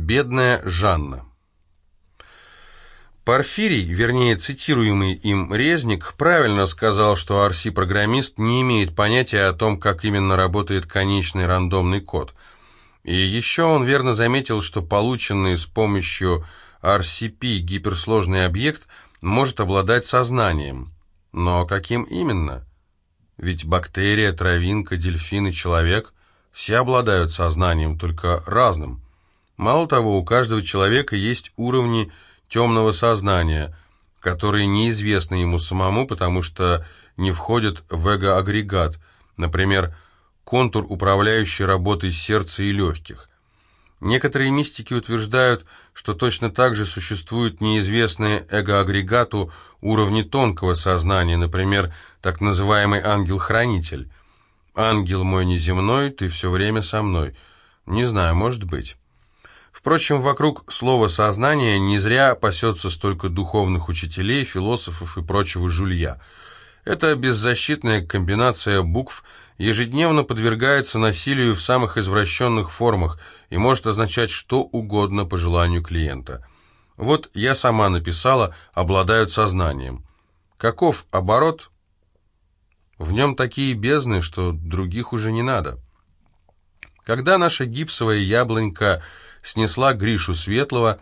Бедная Жанна. Порфирий, вернее цитируемый им Резник, правильно сказал, что RC-программист не имеет понятия о том, как именно работает конечный рандомный код. И еще он верно заметил, что полученный с помощью RCP гиперсложный объект может обладать сознанием. Но каким именно? Ведь бактерия, травинка, дельфин и человек все обладают сознанием, только разным. Мало того, у каждого человека есть уровни темного сознания, которые неизвестны ему самому, потому что не входят в эго-агрегат, например, контур, управляющий работой сердца и легких. Некоторые мистики утверждают, что точно так же существуют неизвестные эго-агрегату уровни тонкого сознания, например, так называемый ангел-хранитель. «Ангел мой неземной, ты все время со мной». Не знаю, может быть. Впрочем, вокруг слова «сознание» не зря пасется столько духовных учителей, философов и прочего жулья. Эта беззащитная комбинация букв ежедневно подвергается насилию в самых извращенных формах и может означать что угодно по желанию клиента. Вот я сама написала «обладают сознанием». Каков оборот? В нем такие бездны, что других уже не надо. Когда наша гипсовая яблонька снесла Гришу Светлого,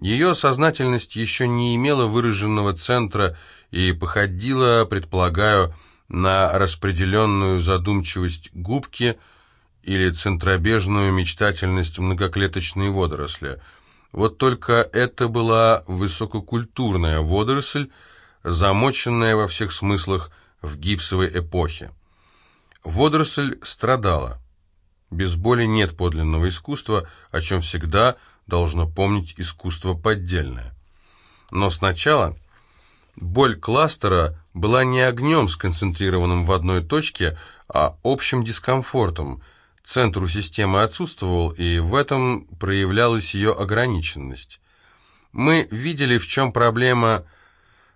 ее сознательность еще не имела выраженного центра и походила, предполагаю, на распределенную задумчивость губки или центробежную мечтательность многоклеточной водоросли. Вот только это была высококультурная водоросль, замоченная во всех смыслах в гипсовой эпохе. Водоросль страдала. Без боли нет подлинного искусства, о чем всегда должно помнить искусство поддельное. Но сначала боль кластера была не огнем, сконцентрированным в одной точке, а общим дискомфортом. Центр у системы отсутствовал, и в этом проявлялась ее ограниченность. Мы видели, в чем проблема.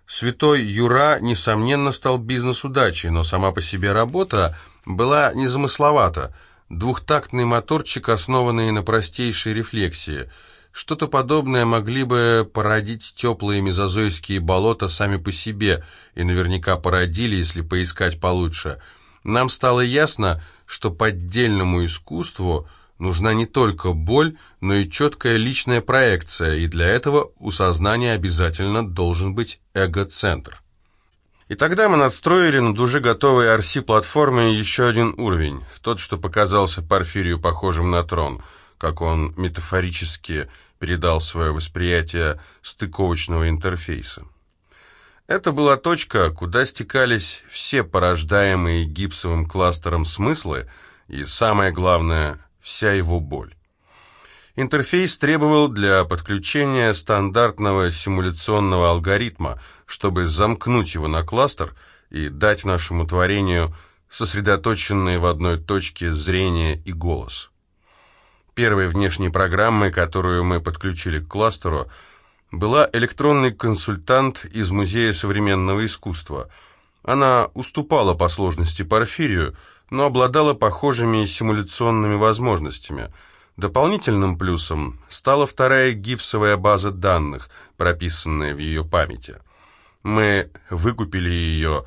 Святой Юра, несомненно, стал бизнес-удачей, но сама по себе работа была незамысловата – Двухтактный моторчик, основанный на простейшей рефлексии. Что-то подобное могли бы породить теплые мезозойские болота сами по себе, и наверняка породили, если поискать получше. Нам стало ясно, что поддельному искусству нужна не только боль, но и четкая личная проекция, и для этого у сознания обязательно должен быть эго-центр. И тогда мы надстроили над уже готовой RC-платформой еще один уровень, тот, что показался Порфирию похожим на трон, как он метафорически передал свое восприятие стыковочного интерфейса. Это была точка, куда стекались все порождаемые гипсовым кластером смыслы и, самое главное, вся его боль. Интерфейс требовал для подключения стандартного симуляционного алгоритма, чтобы замкнуть его на кластер и дать нашему творению сосредоточенные в одной точке зрение и голос. Первой внешней программой, которую мы подключили к кластеру, была электронный консультант из Музея современного искусства. Она уступала по сложности Порфирию, но обладала похожими симуляционными возможностями – Дополнительным плюсом стала вторая гипсовая база данных, прописанная в ее памяти. Мы выкупили ее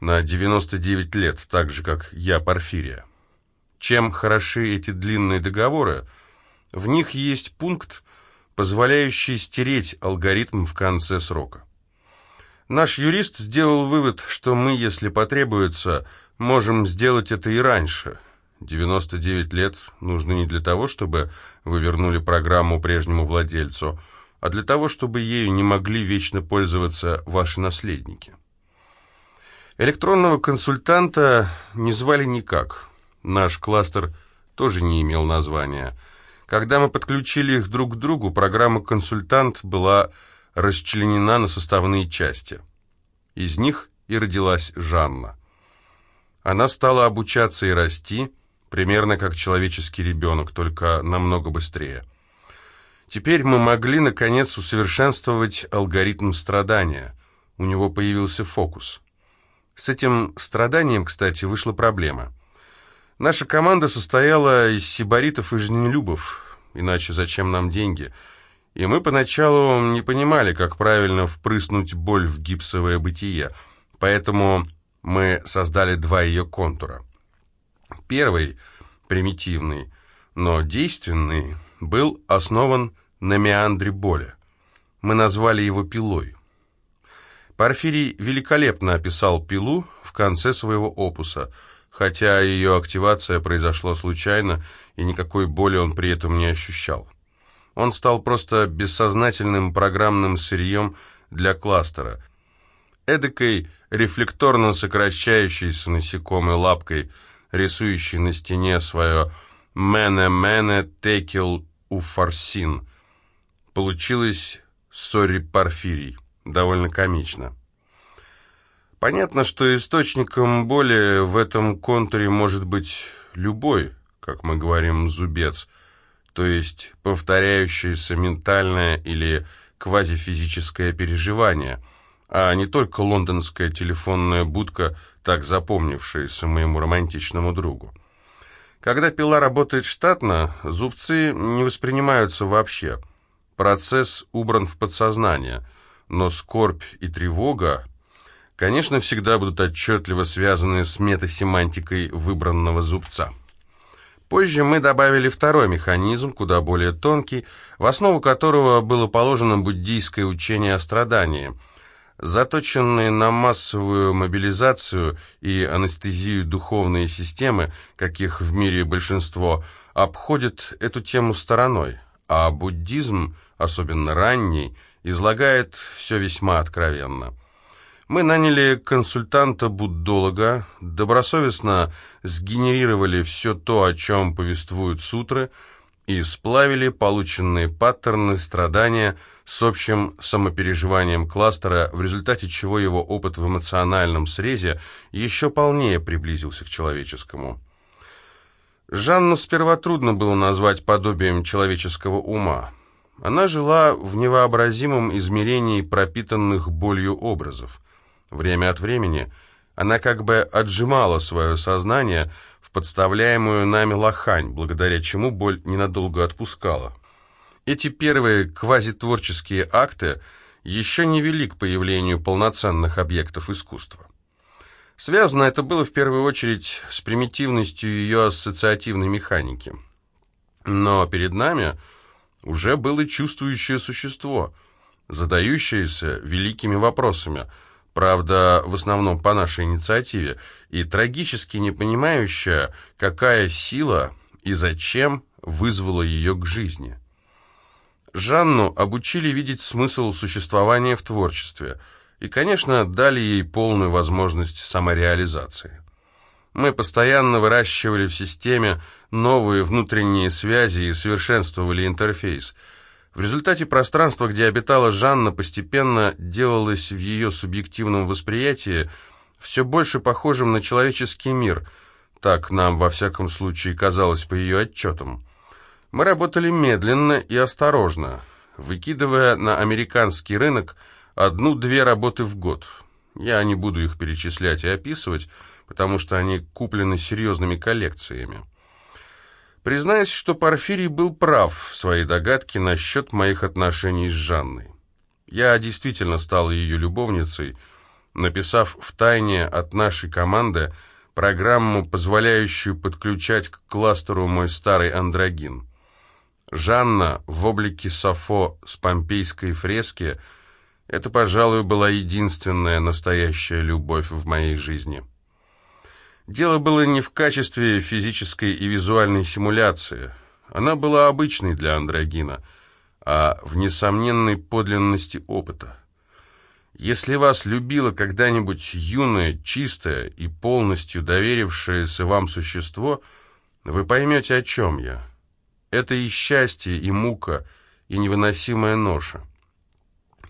на 99 лет, так же, как я, Порфирия. Чем хороши эти длинные договоры? В них есть пункт, позволяющий стереть алгоритм в конце срока. Наш юрист сделал вывод, что мы, если потребуется, можем сделать это и раньше – 99 лет нужно не для того, чтобы вы вернули программу прежнему владельцу, а для того, чтобы ею не могли вечно пользоваться ваши наследники. Электронного консультанта не звали никак. Наш кластер тоже не имел названия. Когда мы подключили их друг к другу, программа «Консультант» была расчленена на составные части. Из них и родилась Жанна. Она стала обучаться и расти, примерно как человеческий ребенок, только намного быстрее. Теперь мы могли, наконец, усовершенствовать алгоритм страдания. У него появился фокус. С этим страданием, кстати, вышла проблема. Наша команда состояла из сибаритов и женелюбов. иначе зачем нам деньги? И мы поначалу не понимали, как правильно впрыснуть боль в гипсовое бытие, поэтому мы создали два ее контура. Первый, примитивный, но действенный, был основан на меандре боли. Мы назвали его пилой. Порфирий великолепно описал пилу в конце своего опуса, хотя ее активация произошла случайно, и никакой боли он при этом не ощущал. Он стал просто бессознательным программным сырьем для кластера, эдакой рефлекторно сокращающейся насекомой лапкой, рисующей на стене свое «мене-мене текел уфарсин». Получилось «сори порфирий». Довольно комично. Понятно, что источником боли в этом контуре может быть любой, как мы говорим, зубец, то есть повторяющееся ментальное или квазифизическое переживание, а не только лондонская телефонная будка, так запомнившаяся моему романтичному другу. Когда пила работает штатно, зубцы не воспринимаются вообще. Процесс убран в подсознание, но скорбь и тревога конечно, всегда будут отчетливо связаны с метасемантикой выбранного зубца. Позже мы добавили второй механизм, куда более тонкий, в основу которого было положено буддийское учение о страдании. Заточенные на массовую мобилизацию и анестезию духовные системы, каких в мире большинство, обходят эту тему стороной, а буддизм, особенно ранний, излагает все весьма откровенно. Мы наняли консультанта-буддолога, добросовестно сгенерировали все то, о чем повествуют сутры, и сплавили полученные паттерны страдания с общим самопереживанием кластера, в результате чего его опыт в эмоциональном срезе еще полнее приблизился к человеческому. Жанну сперва трудно было назвать подобием человеческого ума. Она жила в невообразимом измерении пропитанных болью образов. Время от времени она как бы отжимала свое сознание подставляемую нами лохань, благодаря чему боль ненадолго отпускала. Эти первые квазитворческие акты еще не вели к появлению полноценных объектов искусства. Связано это было в первую очередь с примитивностью ее ассоциативной механики. Но перед нами уже было чувствующее существо, задающееся великими вопросами – правда, в основном по нашей инициативе, и трагически не понимающая, какая сила и зачем вызвала ее к жизни. Жанну обучили видеть смысл существования в творчестве и, конечно, дали ей полную возможность самореализации. Мы постоянно выращивали в системе новые внутренние связи и совершенствовали интерфейс – в результате пространство, где обитала Жанна, постепенно делалось в ее субъективном восприятии все больше похожим на человеческий мир, так нам во всяком случае казалось по ее отчетам. Мы работали медленно и осторожно, выкидывая на американский рынок одну-две работы в год. Я не буду их перечислять и описывать, потому что они куплены серьезными коллекциями. Признаюсь, что Порфирий был прав в своей догадке насчет моих отношений с Жанной. Я действительно стал ее любовницей, написав в тайне от нашей команды программу, позволяющую подключать к кластеру мой старый андрогин. Жанна в облике Сафо с помпейской фрески – это, пожалуй, была единственная настоящая любовь в моей жизни. Дело было не в качестве физической и визуальной симуляции. Она была обычной для андрогина, а в несомненной подлинности опыта. Если вас любило когда-нибудь юное, чистое и полностью доверившееся вам существо, вы поймете, о чем я. Это и счастье, и мука, и невыносимая ноша.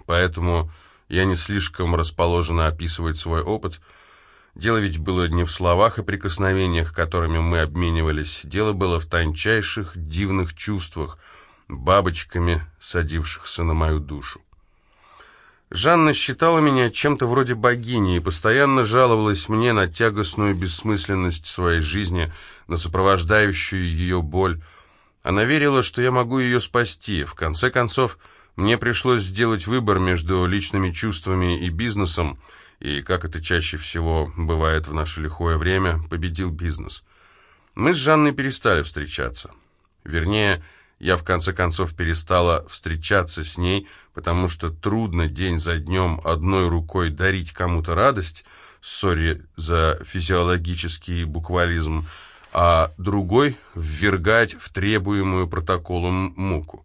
Поэтому я не слишком расположена описывать свой опыт – Дело ведь было не в словах и прикосновениях, которыми мы обменивались. Дело было в тончайших, дивных чувствах, бабочками, садившихся на мою душу. Жанна считала меня чем-то вроде богини и постоянно жаловалась мне на тягостную бессмысленность своей жизни, на сопровождающую ее боль. Она верила, что я могу ее спасти. В конце концов, мне пришлось сделать выбор между личными чувствами и бизнесом, и, как это чаще всего бывает в наше лихое время, победил бизнес. Мы с Жанной перестали встречаться. Вернее, я в конце концов перестала встречаться с ней, потому что трудно день за днем одной рукой дарить кому-то радость, сори за физиологический буквализм, а другой ввергать в требуемую протоколом муку.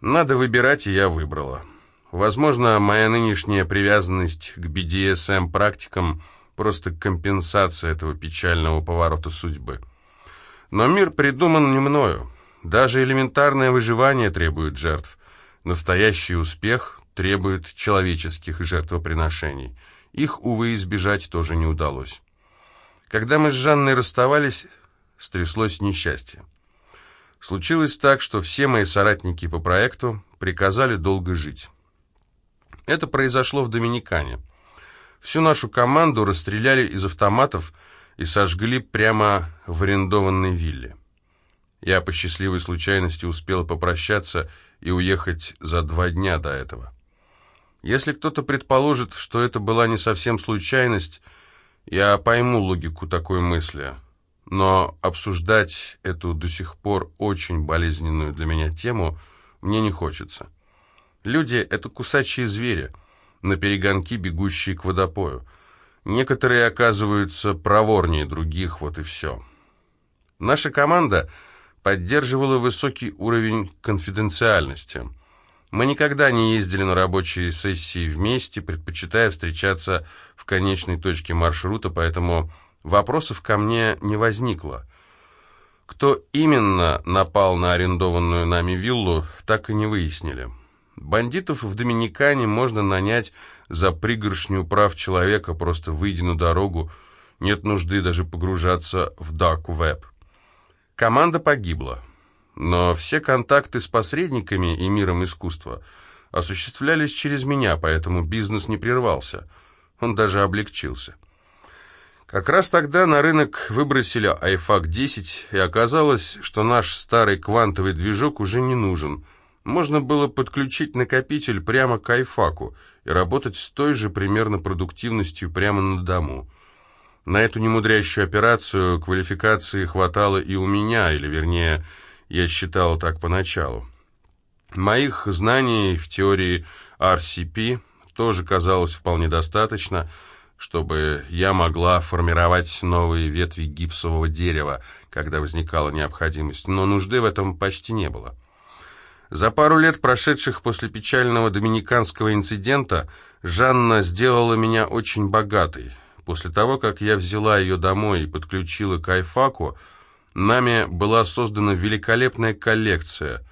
Надо выбирать, и я выбрала. Возможно, моя нынешняя привязанность к BDSM-практикам просто компенсация этого печального поворота судьбы. Но мир придуман не мною. Даже элементарное выживание требует жертв. Настоящий успех требует человеческих жертвоприношений. Их, увы, избежать тоже не удалось. Когда мы с Жанной расставались, стряслось несчастье. Случилось так, что все мои соратники по проекту приказали долго жить. Это произошло в Доминикане. Всю нашу команду расстреляли из автоматов и сожгли прямо в арендованной вилле. Я по счастливой случайности успел попрощаться и уехать за два дня до этого. Если кто-то предположит, что это была не совсем случайность, я пойму логику такой мысли, но обсуждать эту до сих пор очень болезненную для меня тему мне не хочется. Люди — это кусачие звери, на перегонки бегущие к водопою. Некоторые оказываются проворнее других, вот и все. Наша команда — поддерживала высокий уровень конфиденциальности. Мы никогда не ездили на рабочие сессии вместе, предпочитая встречаться в конечной точке маршрута, поэтому вопросов ко мне не возникло. Кто именно напал на арендованную нами виллу, так и не выяснили. Бандитов в Доминикане можно нанять за пригоршню прав человека, просто выйдя на дорогу, нет нужды даже погружаться в dark web. Команда погибла, но все контакты с посредниками и миром искусства осуществлялись через меня, поэтому бизнес не прервался. Он даже облегчился. Как раз тогда на рынок выбросили iFAC 10, и оказалось, что наш старый квантовый движок уже не нужен. Можно было подключить накопитель прямо к iFAC и работать с той же примерно продуктивностью прямо на дому. На эту немудрящую операцию квалификации хватало и у меня, или вернее, я считал так поначалу. Моих знаний в теории RCP тоже казалось вполне достаточно, чтобы я могла формировать новые ветви гипсового дерева, когда возникала необходимость, но нужды в этом почти не было. За пару лет, прошедших после печального доминиканского инцидента, Жанна сделала меня очень богатой. После того, как я взяла ее домой и подключила к айфаку, нами была создана великолепная коллекция.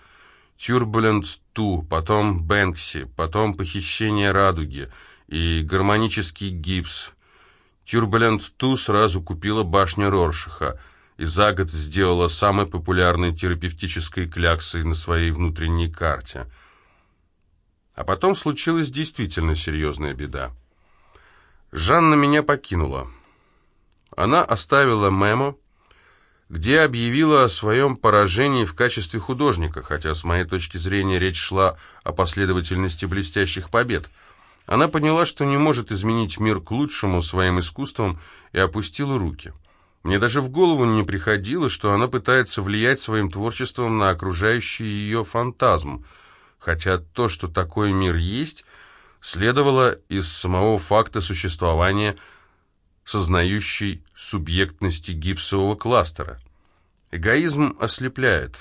Turbulent 2, потом Бэнкси, потом Похищение радуги и гармонический гипс. Turbulent 2 сразу купила башню Роршиха и за год сделала самой популярной терапевтической кляксой на своей внутренней карте. А потом случилась действительно серьезная беда. Жанна меня покинула. Она оставила мемо, где объявила о своем поражении в качестве художника, хотя с моей точки зрения речь шла о последовательности блестящих побед. Она поняла, что не может изменить мир к лучшему своим искусством и опустила руки. Мне даже в голову не приходило, что она пытается влиять своим творчеством на окружающий ее фантазм, хотя то, что такой мир есть – следовало из самого факта существования сознающей субъектности гипсового кластера. Эгоизм ослепляет.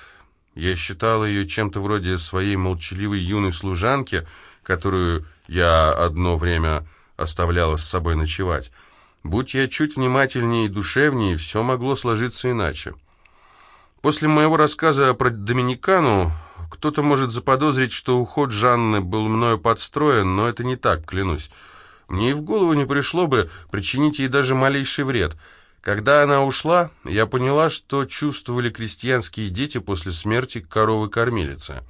Я считал ее чем-то вроде своей молчаливой юной служанки, которую я одно время оставляла с собой ночевать. Будь я чуть внимательнее и душевнее, все могло сложиться иначе. После моего рассказа про Доминикану кто-то может заподозрить, что уход Жанны был мною подстроен, но это не так, клянусь. Мне и в голову не пришло бы причинить ей даже малейший вред. Когда она ушла, я поняла, что чувствовали крестьянские дети после смерти коровы-кормилицы.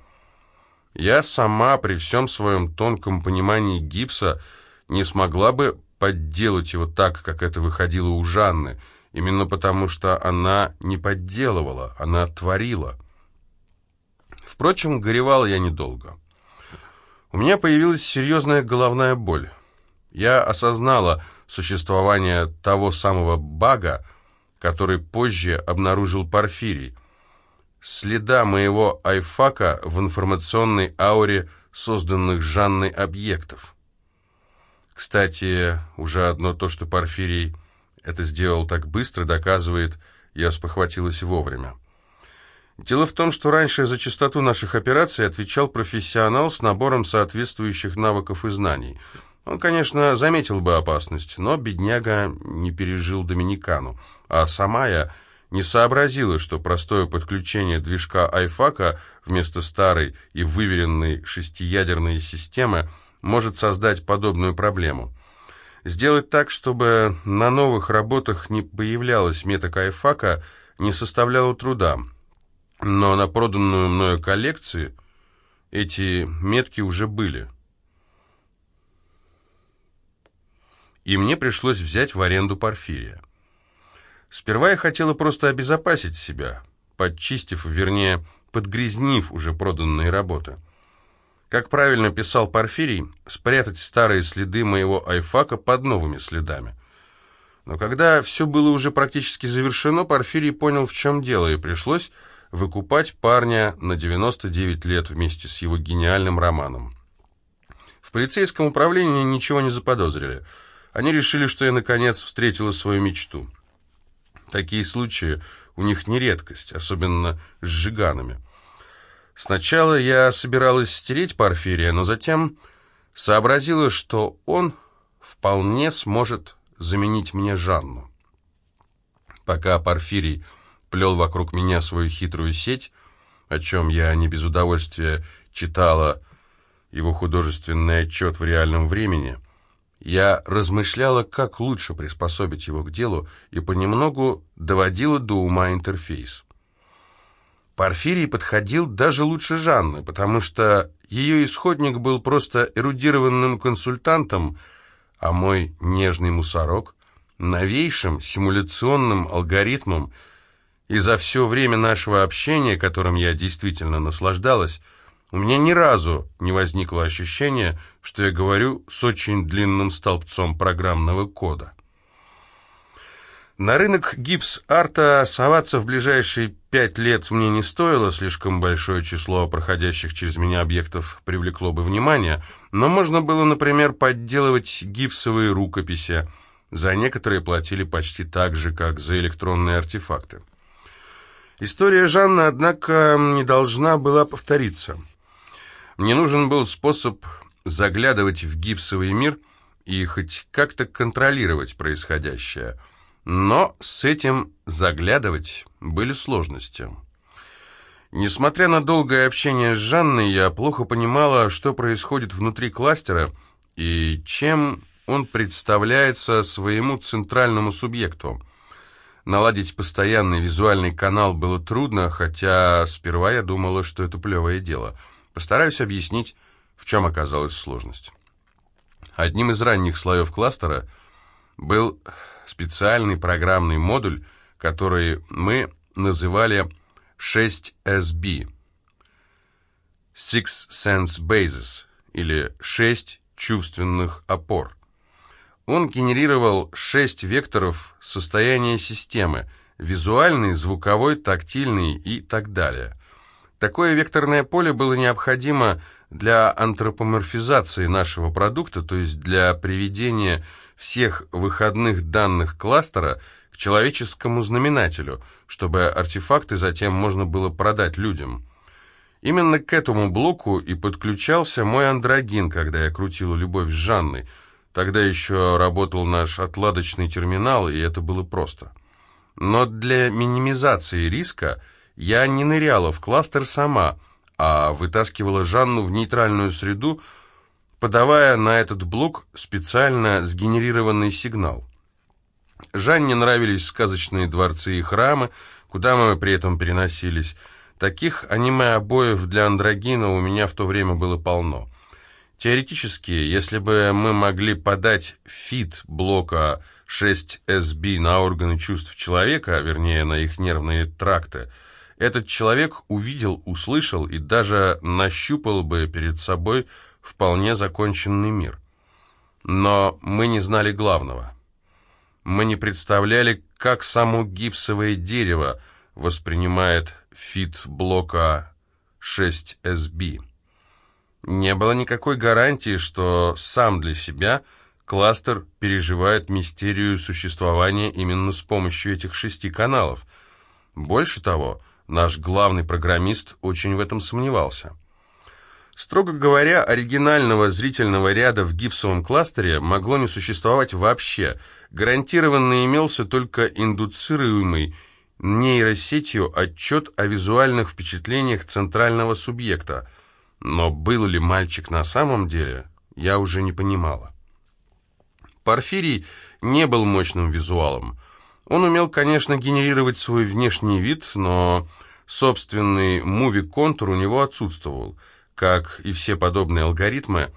Я сама, при всем своем тонком понимании гипса, не смогла бы подделать его так, как это выходило у Жанны, именно потому что она не подделывала, она творила. Впрочем, горевал я недолго. У меня появилась серьезная головная боль. Я осознала существование того самого бага, который позже обнаружил Порфирий. Следа моего айфака в информационной ауре созданных Жанной объектов. Кстати, уже одно то, что Порфирий это сделал так быстро, доказывает, я спохватилась вовремя. Дело в том, что раньше за частоту наших операций отвечал профессионал с набором соответствующих навыков и знаний. Он, конечно, заметил бы опасность, но бедняга не пережил Доминикану, а сама я не сообразила, что простое подключение движка айфака вместо старой и выверенной шестиядерной системы может создать подобную проблему. Сделать так, чтобы на новых работах не появлялась меток айфака, не составляло труда – но на проданную мною коллекции эти метки уже были. И мне пришлось взять в аренду Порфирия. Сперва я хотела просто обезопасить себя, подчистив, вернее, подгрязнив уже проданные работы. Как правильно писал Порфирий, спрятать старые следы моего айфака под новыми следами. Но когда все было уже практически завершено, Порфирий понял, в чем дело, и пришлось выкупать парня на 99 лет вместе с его гениальным романом. В полицейском управлении ничего не заподозрили. Они решили, что я наконец встретила свою мечту. Такие случаи у них не редкость, особенно с жиганами. Сначала я собиралась стереть Порфирия, но затем сообразила, что он вполне сможет заменить мне Жанну. Пока Порфирий плел вокруг меня свою хитрую сеть, о чем я не без удовольствия читала его художественный отчет в реальном времени, я размышляла, как лучше приспособить его к делу, и понемногу доводила до ума интерфейс. Порфирий подходил даже лучше Жанны, потому что ее исходник был просто эрудированным консультантом, а мой нежный мусорок — новейшим симуляционным алгоритмом — и за все время нашего общения, которым я действительно наслаждалась, у меня ни разу не возникло ощущения, что я говорю с очень длинным столбцом программного кода. На рынок гипс-арта соваться в ближайшие пять лет мне не стоило, слишком большое число проходящих через меня объектов привлекло бы внимание, но можно было, например, подделывать гипсовые рукописи. За некоторые платили почти так же, как за электронные артефакты. История Жанны, однако, не должна была повториться. Мне нужен был способ заглядывать в гипсовый мир и хоть как-то контролировать происходящее. Но с этим заглядывать были сложности. Несмотря на долгое общение с Жанной, я плохо понимала, что происходит внутри кластера и чем он представляется своему центральному субъекту. Наладить постоянный визуальный канал было трудно, хотя сперва я думала, что это плевое дело. Постараюсь объяснить, в чем оказалась сложность. Одним из ранних слоев кластера был специальный программный модуль, который мы называли 6SB – Six Sense Bases, или 6 чувственных опор. Он генерировал шесть векторов состояния системы – визуальный, звуковой, тактильный и так далее. Такое векторное поле было необходимо для антропоморфизации нашего продукта, то есть для приведения всех выходных данных кластера к человеческому знаменателю, чтобы артефакты затем можно было продать людям. Именно к этому блоку и подключался мой андрогин, когда я крутила любовь с Жанной – Тогда еще работал наш отладочный терминал, и это было просто. Но для минимизации риска я не ныряла в кластер сама, а вытаскивала Жанну в нейтральную среду, подавая на этот блок специально сгенерированный сигнал. Жанне нравились сказочные дворцы и храмы, куда мы при этом переносились. Таких аниме-обоев для андрогина у меня в то время было полно. Теоретически, если бы мы могли подать фид блока 6SB на органы чувств человека, вернее, на их нервные тракты, этот человек увидел, услышал и даже нащупал бы перед собой вполне законченный мир. Но мы не знали главного. Мы не представляли, как само гипсовое дерево воспринимает фит блока 6SB. Не было никакой гарантии, что сам для себя кластер переживает мистерию существования именно с помощью этих шести каналов. Больше того, наш главный программист очень в этом сомневался. Строго говоря, оригинального зрительного ряда в гипсовом кластере могло не существовать вообще. Гарантированно имелся только индуцируемый нейросетью отчет о визуальных впечатлениях центрального субъекта. Но был ли мальчик на самом деле, я уже не понимала. Порфирий не был мощным визуалом. Он умел, конечно, генерировать свой внешний вид, но собственный муви-контур у него отсутствовал – как и все подобные алгоритмы,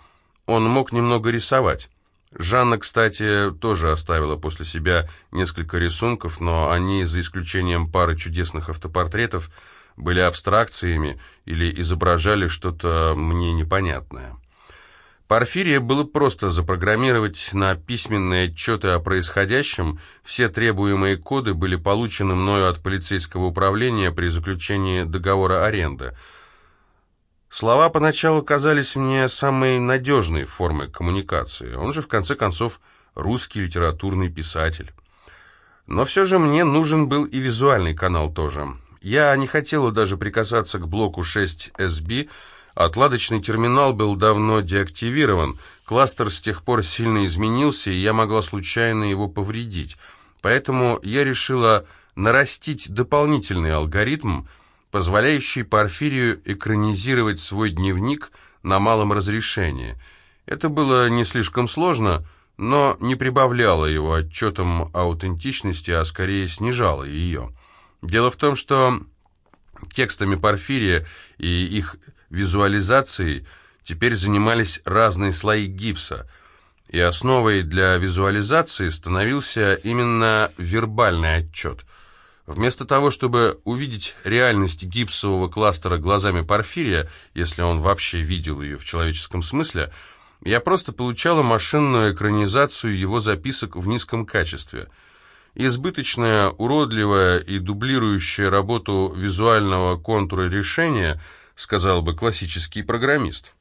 он мог немного рисовать. Жанна, кстати, тоже оставила после себя несколько рисунков, но они, за исключением пары чудесных автопортретов, были абстракциями или изображали что-то мне непонятное. Порфирия было просто запрограммировать на письменные отчеты о происходящем, все требуемые коды были получены мною от полицейского управления при заключении договора аренды – Слова поначалу казались мне самой надежной формой коммуникации. Он же, в конце концов, русский литературный писатель. Но все же мне нужен был и визуальный канал тоже. Я не хотела даже прикасаться к блоку 6SB, отладочный терминал был давно деактивирован, кластер с тех пор сильно изменился, и я могла случайно его повредить. Поэтому я решила нарастить дополнительный алгоритм, позволяющий Порфирию экранизировать свой дневник на малом разрешении. Это было не слишком сложно, но не прибавляло его отчетам аутентичности, а скорее снижало ее. Дело в том, что текстами Порфирия и их визуализацией теперь занимались разные слои гипса, и основой для визуализации становился именно вербальный отчет – Вместо того, чтобы увидеть реальность гипсового кластера глазами Порфирия, если он вообще видел ее в человеческом смысле, я просто получала машинную экранизацию его записок в низком качестве. Избыточная, уродливая и дублирующая работу визуального контура решения, сказал бы классический программист.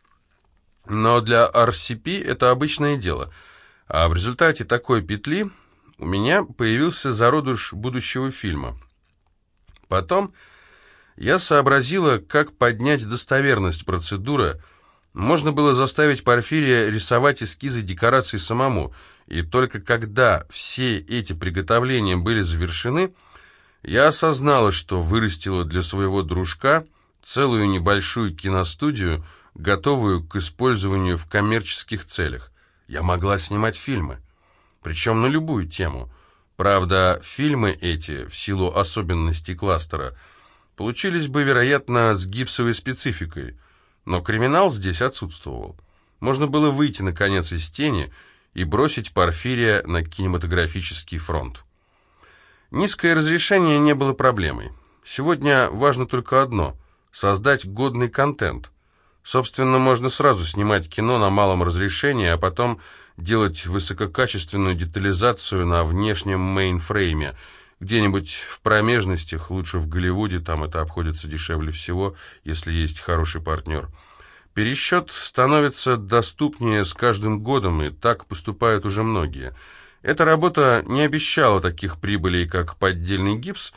Но для RCP это обычное дело, а в результате такой петли у меня появился зародыш будущего фильма. Потом я сообразила, как поднять достоверность процедуры. Можно было заставить Порфирия рисовать эскизы декораций самому, и только когда все эти приготовления были завершены, я осознала, что вырастила для своего дружка целую небольшую киностудию, готовую к использованию в коммерческих целях. Я могла снимать фильмы причем на любую тему. Правда, фильмы эти, в силу особенностей кластера, получились бы, вероятно, с гипсовой спецификой, но криминал здесь отсутствовал. Можно было выйти, наконец, из тени и бросить Порфирия на кинематографический фронт. Низкое разрешение не было проблемой. Сегодня важно только одно – создать годный контент. Собственно, можно сразу снимать кино на малом разрешении, а потом делать высококачественную детализацию на внешнем мейнфрейме, где-нибудь в промежностях, лучше в Голливуде, там это обходится дешевле всего, если есть хороший партнер. Пересчет становится доступнее с каждым годом, и так поступают уже многие. Эта работа не обещала таких прибылей, как поддельный гипс,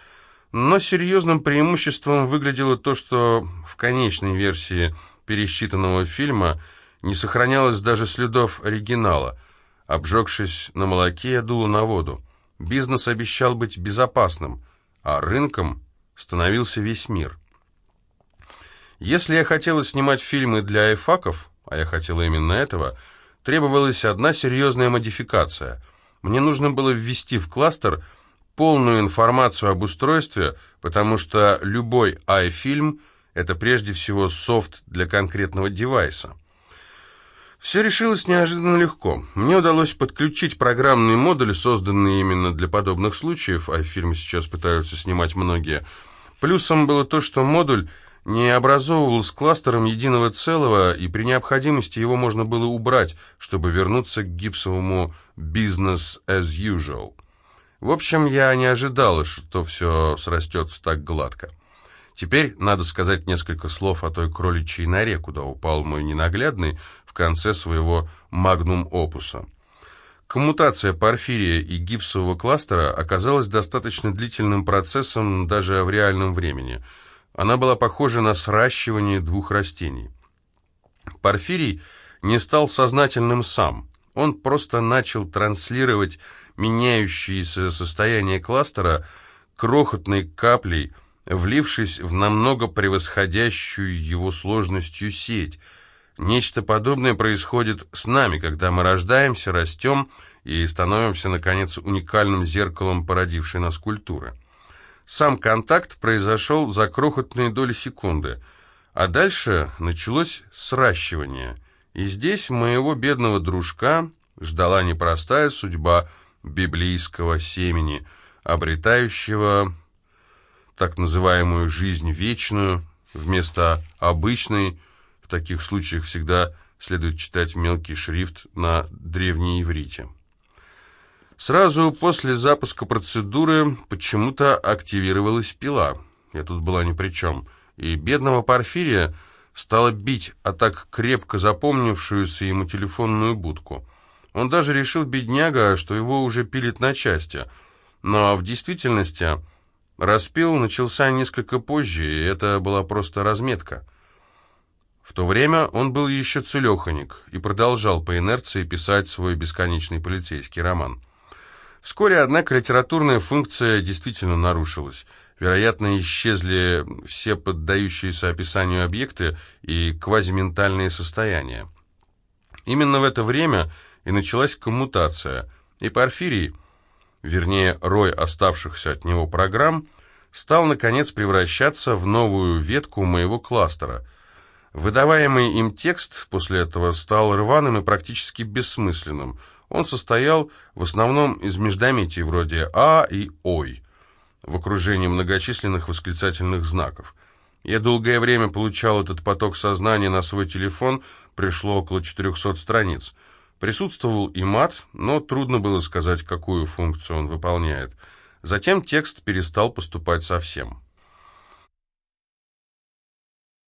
но серьезным преимуществом выглядело то, что в конечной версии пересчитанного фильма – не сохранялось даже следов оригинала. Обжегшись на молоке, я дула на воду. Бизнес обещал быть безопасным, а рынком становился весь мир. Если я хотела снимать фильмы для айфаков, а я хотела именно этого, требовалась одна серьезная модификация. Мне нужно было ввести в кластер полную информацию об устройстве, потому что любой iFilm — это прежде всего софт для конкретного девайса. Все решилось неожиданно легко. Мне удалось подключить программный модуль, созданный именно для подобных случаев, а фильмы сейчас пытаются снимать многие, Плюсом было то, что модуль не образовывал с кластером единого целого, и при необходимости его можно было убрать, чтобы вернуться к гипсовому «business as usual». В общем, я не ожидал, что все срастется так гладко. Теперь надо сказать несколько слов о той кроличьей норе, куда упал мой ненаглядный конце своего магнум-опуса. Коммутация порфирия и гипсового кластера оказалась достаточно длительным процессом даже в реальном времени. Она была похожа на сращивание двух растений. Порфирий не стал сознательным сам. Он просто начал транслировать меняющееся состояние кластера крохотной каплей, влившись в намного превосходящую его сложностью сеть. Нечто подобное происходит с нами, когда мы рождаемся, растем и становимся, наконец, уникальным зеркалом породившей нас культуры. Сам контакт произошел за крохотные доли секунды, а дальше началось сращивание. И здесь моего бедного дружка ждала непростая судьба библейского семени, обретающего так называемую жизнь вечную, вместо обычной, таких случаях всегда следует читать мелкий шрифт на древнеиврите. Сразу после запуска процедуры почему-то активировалась пила. Я тут была ни при чем. И бедного Порфирия стала бить, а так крепко запомнившуюся ему телефонную будку. Он даже решил, бедняга, что его уже пилит на части. Но в действительности Распил начался несколько позже, и это была просто разметка. В то время он был еще целеханик и продолжал по инерции писать свой бесконечный полицейский роман. Вскоре, однако, литературная функция действительно нарушилась. Вероятно, исчезли все поддающиеся описанию объекты и квазиментальные состояния. Именно в это время и началась коммутация, и Порфирий вернее, рой оставшихся от него программ, стал, наконец, превращаться в новую ветку моего кластера. Выдаваемый им текст после этого стал рваным и практически бессмысленным. Он состоял в основном из междометий вроде «а» и «ой», в окружении многочисленных восклицательных знаков. Я долгое время получал этот поток сознания на свой телефон, пришло около 400 страниц – Присутствовал и мат, но трудно было сказать, какую функцию он выполняет. Затем текст перестал поступать совсем.